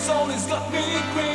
soul has got me crazy.